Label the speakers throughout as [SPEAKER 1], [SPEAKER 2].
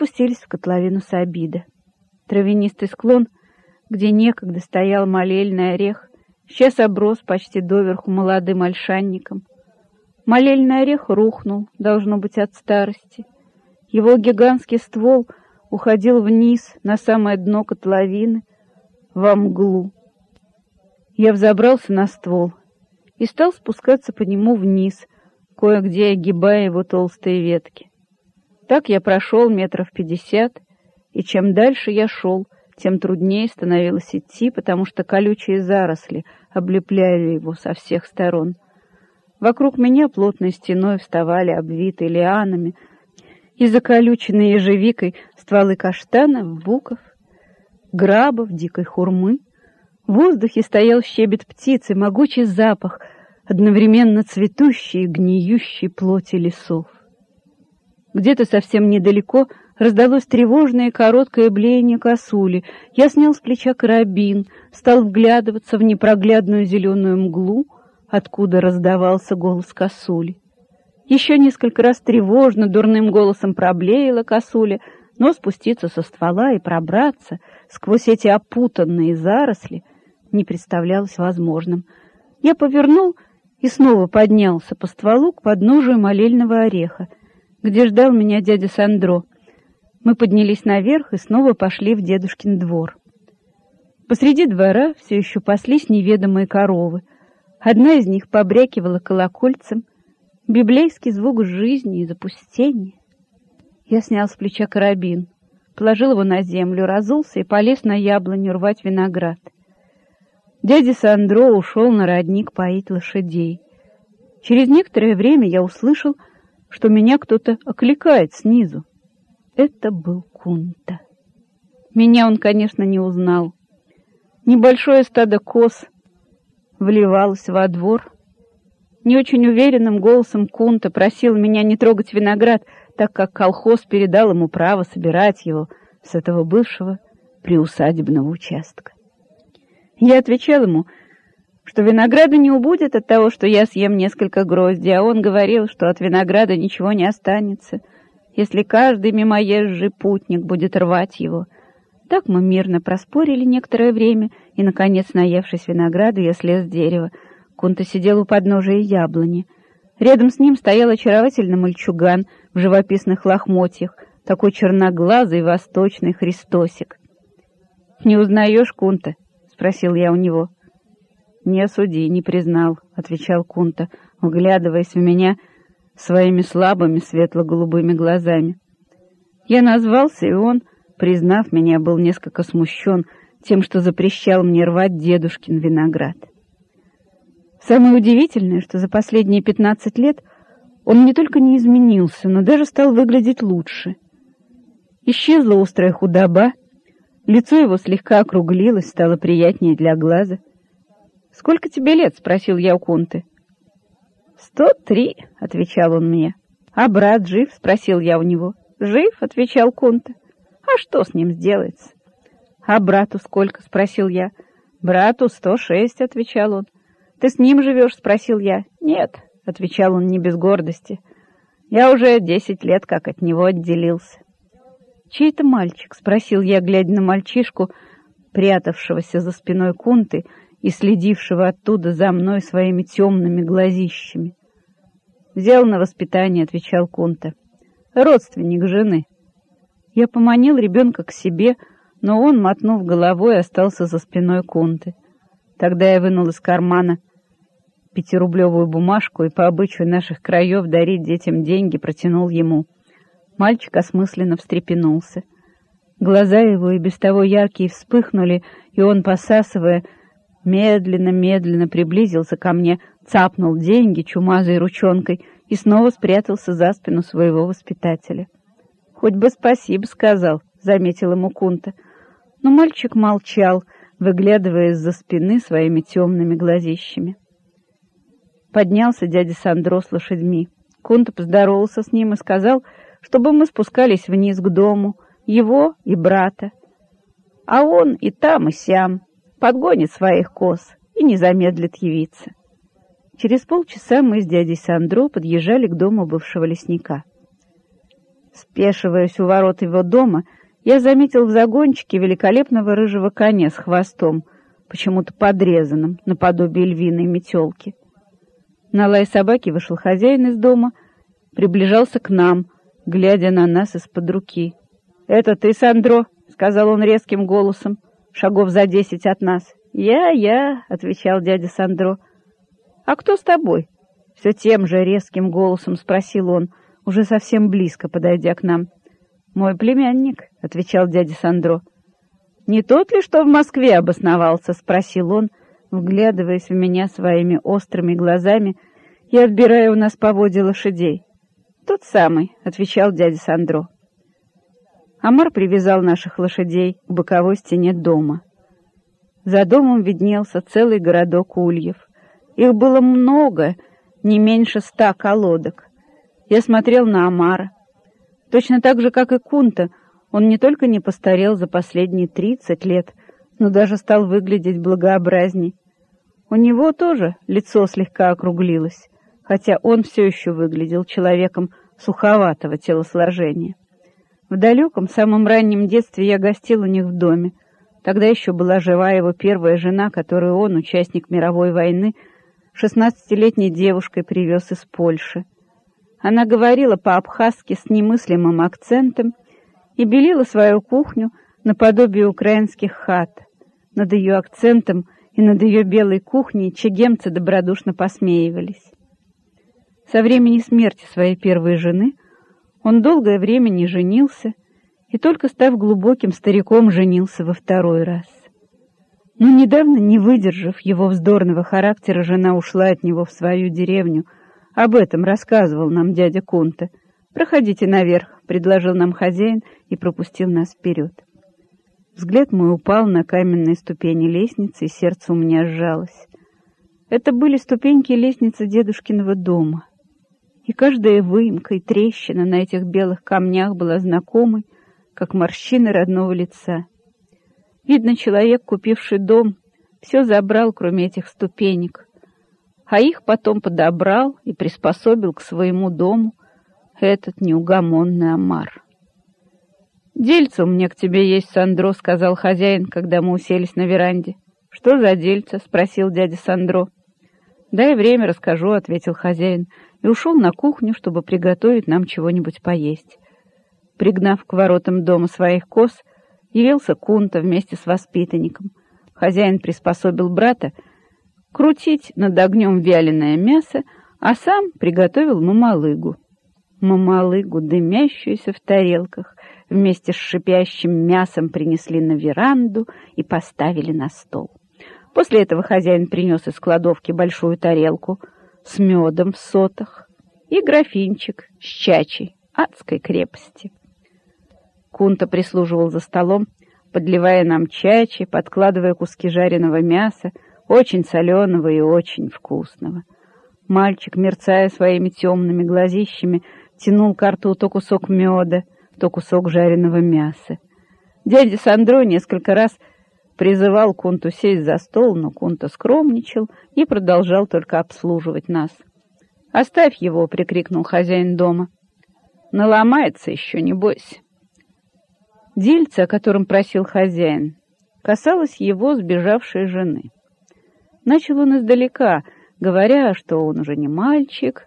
[SPEAKER 1] спустились в котловину Сабида. Травянистый склон, где некогда стоял молельный орех, сейчас оброс почти доверху молодым ольшанником. Молельный орех рухнул, должно быть, от старости. Его гигантский ствол уходил вниз, на самое дно котловины, во мглу. Я взобрался на ствол и стал спускаться по нему вниз, кое-где огибая его толстые ветки. Так я прошел метров пятьдесят, и чем дальше я шел, тем труднее становилось идти, потому что колючие заросли облепляли его со всех сторон. Вокруг меня плотной стеной вставали обвитые лианами и заколюченные ежевикой стволы каштанов, буков, грабов, дикой хурмы. В воздухе стоял щебет птицы, могучий запах, одновременно цветущей и гниющей плоти лесов. Где-то совсем недалеко раздалось тревожное короткое блеяние косули. Я снял с плеча карабин, стал вглядываться в непроглядную зеленую мглу, откуда раздавался голос косули. Еще несколько раз тревожно, дурным голосом проблеяла косуля, но спуститься со ствола и пробраться сквозь эти опутанные заросли не представлялось возможным. Я повернул и снова поднялся по стволу к подножию молельного ореха, где ждал меня дядя Сандро. Мы поднялись наверх и снова пошли в дедушкин двор. Посреди двора все еще паслись неведомые коровы. Одна из них побрякивала колокольцем, библейский звук жизни и запустения. Я снял с плеча карабин, положил его на землю, разулся и полез на яблоню рвать виноград. Дядя Сандро ушел на родник поить лошадей. Через некоторое время я услышал, что меня кто-то окликает снизу. Это был Кунта. Меня он, конечно, не узнал. Небольшое стадо коз вливалось во двор. Не очень уверенным голосом Кунта просил меня не трогать виноград, так как колхоз передал ему право собирать его с этого бывшего приусадебного участка. Я отвечал ему, что винограда не убудет от того, что я съем несколько гроздей, а он говорил, что от винограда ничего не останется, если каждый мимоезжий путник будет рвать его. Так мы мирно проспорили некоторое время, и, наконец, наевшись винограда, я слез с дерева. Кунта сидел у подножия яблони. Рядом с ним стоял очаровательный мальчуган в живописных лохмотьях, такой черноглазый восточный Христосик. «Не узнаешь Кунта?» спросил я у него. «Не осуди, не признал», — отвечал Кунта, вглядываясь в меня своими слабыми светло-голубыми глазами. Я назвался, и он, признав меня, был несколько смущен тем, что запрещал мне рвать дедушкин виноград. Самое удивительное, что за последние пятнадцать лет он не только не изменился, но даже стал выглядеть лучше. Исчезла острая худоба, Лицо его слегка округлилось, стало приятнее для глаза. «Сколько тебе лет?» — спросил я у Кунты. «Сто три», — отвечал он мне. «А брат жив?» — спросил я у него. «Жив?» — отвечал Кунта. «А что с ним сделается?» «А брату сколько?» — спросил я. «Брату сто шесть», — отвечал он. «Ты с ним живешь?» — спросил я. «Нет», — отвечал он не без гордости. «Я уже десять лет как от него отделился». «Чей это мальчик?» — спросил я, глядя на мальчишку, прятавшегося за спиной кунты и следившего оттуда за мной своими темными глазищами. «Взял на воспитание», — отвечал Кунта. «Родственник жены». Я поманил ребенка к себе, но он, мотнув головой, остался за спиной Кунты. Тогда я вынул из кармана пятирублевую бумажку и по обычаю наших краев дарить детям деньги протянул ему — Мальчик осмысленно встрепенулся. Глаза его и без того яркие вспыхнули, и он, посасывая, медленно-медленно приблизился ко мне, цапнул деньги чумазой ручонкой и снова спрятался за спину своего воспитателя. «Хоть бы спасибо сказал», — заметил ему Кунта. Но мальчик молчал, выглядывая из-за спины своими темными глазищами. Поднялся дядя Сандро с лошадьми. Кунта поздоровался с ним и сказал, чтобы мы спускались вниз к дому, его и брата. А он и там, и сям подгонит своих коз и не замедлит явиться. Через полчаса мы с дядей Сандро подъезжали к дому бывшего лесника. Спешиваясь у ворот его дома, я заметил в загончике великолепного рыжего коня с хвостом, почему-то подрезанным, наподобие львиной метелки. На лай собаки вышел хозяин из дома, приближался к нам, глядя на нас из-под руки. — Это ты, Сандро? — сказал он резким голосом, шагов за десять от нас. «Я, я», — отвечал дядя Сандро. «А кто с тобой?» Все тем же резким голосом спросил он, уже совсем близко подойдя к нам. «Мой племянник», — отвечал дядя Сандро. «Не тот ли, что в Москве обосновался?» — спросил он, вглядываясь в меня своими острыми глазами и отбирая у нас поводья лошадей. «Тот самый», — отвечал дядя Сандро. Амар привязал наших лошадей к боковой стене дома. За домом виднелся целый городок ульев. Их было много, не меньше ста колодок. Я смотрел на Амара. Точно так же, как и Кунта, он не только не постарел за последние тридцать лет, но даже стал выглядеть благообразней. У него тоже лицо слегка округлилось, хотя он все еще выглядел человеком суховатого телосложения. В далеком, самом раннем детстве я гостил у них в доме. Тогда еще была жива его первая жена, которую он, участник мировой войны, шестнадцатилетней девушкой привез из Польши. Она говорила по-абхазски с немыслимым акцентом и белила свою кухню наподобие украинских хат. Над ее акцентом и над ее белой кухней чегемцы добродушно посмеивались. Со времени смерти своей первой жены он долгое время не женился и только став глубоким стариком, женился во второй раз. Но недавно, не выдержав его вздорного характера, жена ушла от него в свою деревню. Об этом рассказывал нам дядя Кунта. «Проходите наверх», — предложил нам хозяин и пропустил нас вперед. Взгляд мой упал на каменные ступени лестницы, и сердце у меня сжалось. Это были ступеньки лестницы дедушкиного дома. И каждая выемка и трещина на этих белых камнях была знакомой, как морщины родного лица. Видно, человек, купивший дом, все забрал, кроме этих ступенек, а их потом подобрал и приспособил к своему дому этот неугомонный Амар. «Дельце у меня к тебе есть, Сандро», — сказал хозяин, когда мы уселись на веранде. «Что за дельце?» — спросил дядя Сандро. «Дай время, расскажу», — ответил хозяин, и ушел на кухню, чтобы приготовить нам чего-нибудь поесть. Пригнав к воротам дома своих коз, явился Кунта вместе с воспитанником. Хозяин приспособил брата крутить над огнем вяленое мясо, а сам приготовил мамалыгу. Мамалыгу, дымящуюся в тарелках, вместе с шипящим мясом принесли на веранду и поставили на стол. После этого хозяин принес из кладовки большую тарелку с медом в сотах и графинчик с чачей адской крепости. Кунта прислуживал за столом, подливая нам чачи, подкладывая куски жареного мяса, очень соленого и очень вкусного. Мальчик, мерцая своими темными глазищами, тянул к рту то кусок меда, то кусок жареного мяса. Дядя Сандро несколько раз призывал Кунту сесть за стол, но Кунта скромничал и продолжал только обслуживать нас. «Оставь его!» — прикрикнул хозяин дома. «Наломается еще, не бойся!» Дельце, о котором просил хозяин, касалось его сбежавшей жены. Начал он издалека, говоря, что он уже не мальчик,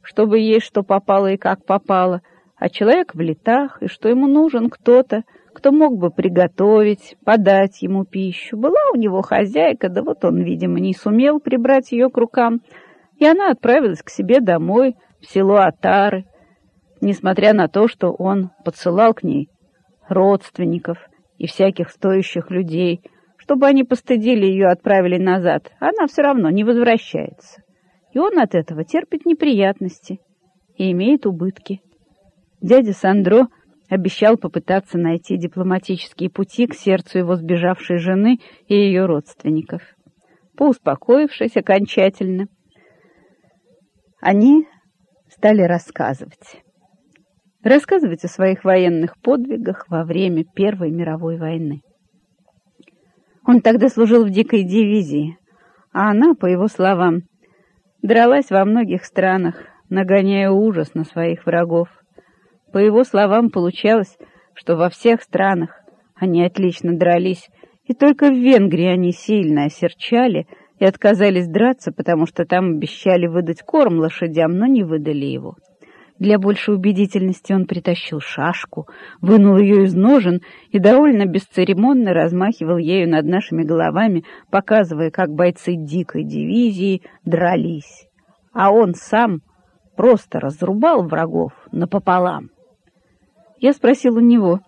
[SPEAKER 1] чтобы есть что попало и как попало, а человек в летах, и что ему нужен кто-то, кто мог бы приготовить, подать ему пищу. Была у него хозяйка, да вот он, видимо, не сумел прибрать ее к рукам, и она отправилась к себе домой, в село Атары, несмотря на то, что он подсылал к ней родственников и всяких стоящих людей, чтобы они постыдили ее и отправили назад. Она все равно не возвращается. И он от этого терпит неприятности и имеет убытки. Дядя Сандро обещал попытаться найти дипломатические пути к сердцу его сбежавшей жены и ее родственников. Поуспокоившись окончательно, они стали рассказывать рассказывать о своих военных подвигах во время Первой мировой войны. Он тогда служил в дикой дивизии, а она, по его словам, дралась во многих странах, нагоняя ужас на своих врагов. По его словам, получалось, что во всех странах они отлично дрались, и только в Венгрии они сильно осерчали и отказались драться, потому что там обещали выдать корм лошадям, но не выдали его. Для большей убедительности он притащил шашку, вынул ее из ножен и довольно бесцеремонно размахивал ею над нашими головами, показывая, как бойцы дикой дивизии дрались. А он сам просто разрубал врагов напополам. Я спросил у него,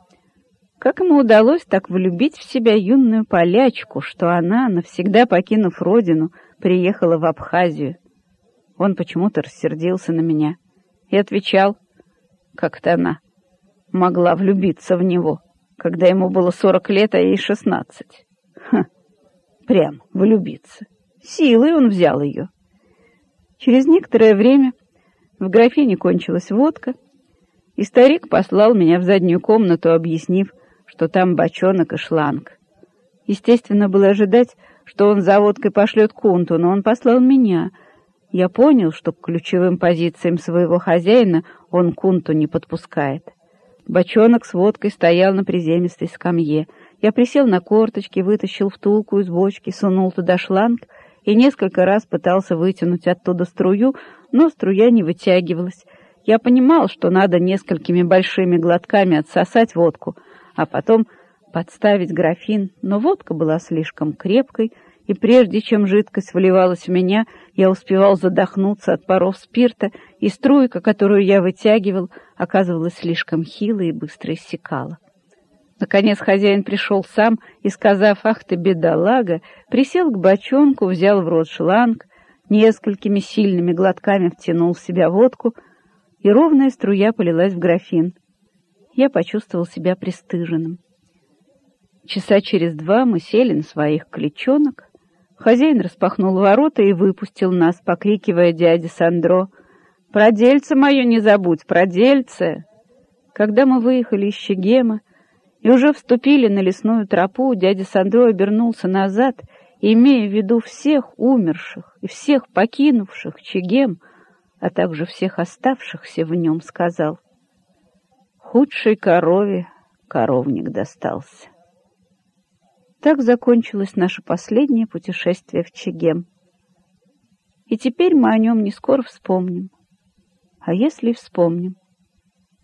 [SPEAKER 1] как ему удалось так влюбить в себя юную полячку, что она, навсегда покинув родину, приехала в Абхазию. Он почему-то рассердился на меня — и отвечал, как-то она могла влюбиться в него, когда ему было сорок лет, а ей шестнадцать. Ха, прям влюбиться. Силой он взял ее. Через некоторое время в графине кончилась водка, и старик послал меня в заднюю комнату, объяснив, что там бочонок и шланг. Естественно, было ожидать, что он за водкой пошлет Кунту, но он послал меня — я понял, что к ключевым позициям своего хозяина он кунту не подпускает. Бочонок с водкой стоял на приземистой скамье. Я присел на корточки, вытащил втулку из бочки, сунул туда шланг и несколько раз пытался вытянуть оттуда струю, но струя не вытягивалась. Я понимал, что надо несколькими большими глотками отсосать водку, а потом подставить графин, но водка была слишком крепкой, и прежде чем жидкость вливалась в меня, я успевал задохнуться от паров спирта, и струйка, которую я вытягивал, оказывалась слишком хилой и быстро иссякала. Наконец хозяин пришел сам и, сказав «Ах ты, бедолага!», присел к бочонку, взял в рот шланг, несколькими сильными глотками втянул в себя водку, и ровная струя полилась в графин. Я почувствовал себя пристыженным. Часа через два мы сели на своих клечонок, Хозяин распахнул ворота и выпустил нас, покрикивая дяде Сандро. «Продельце мое не забудь, продельце!» Когда мы выехали из Щегема и уже вступили на лесную тропу, дядя Сандро обернулся назад, имея в виду всех умерших и всех покинувших Чегем, а также всех оставшихся в нем, сказал, «Худшей корове коровник достался». Так закончилось наше последнее путешествие в Чегем. И теперь мы о нем не скоро вспомним. А если вспомним,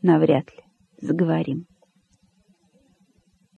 [SPEAKER 1] навряд ли заговорим.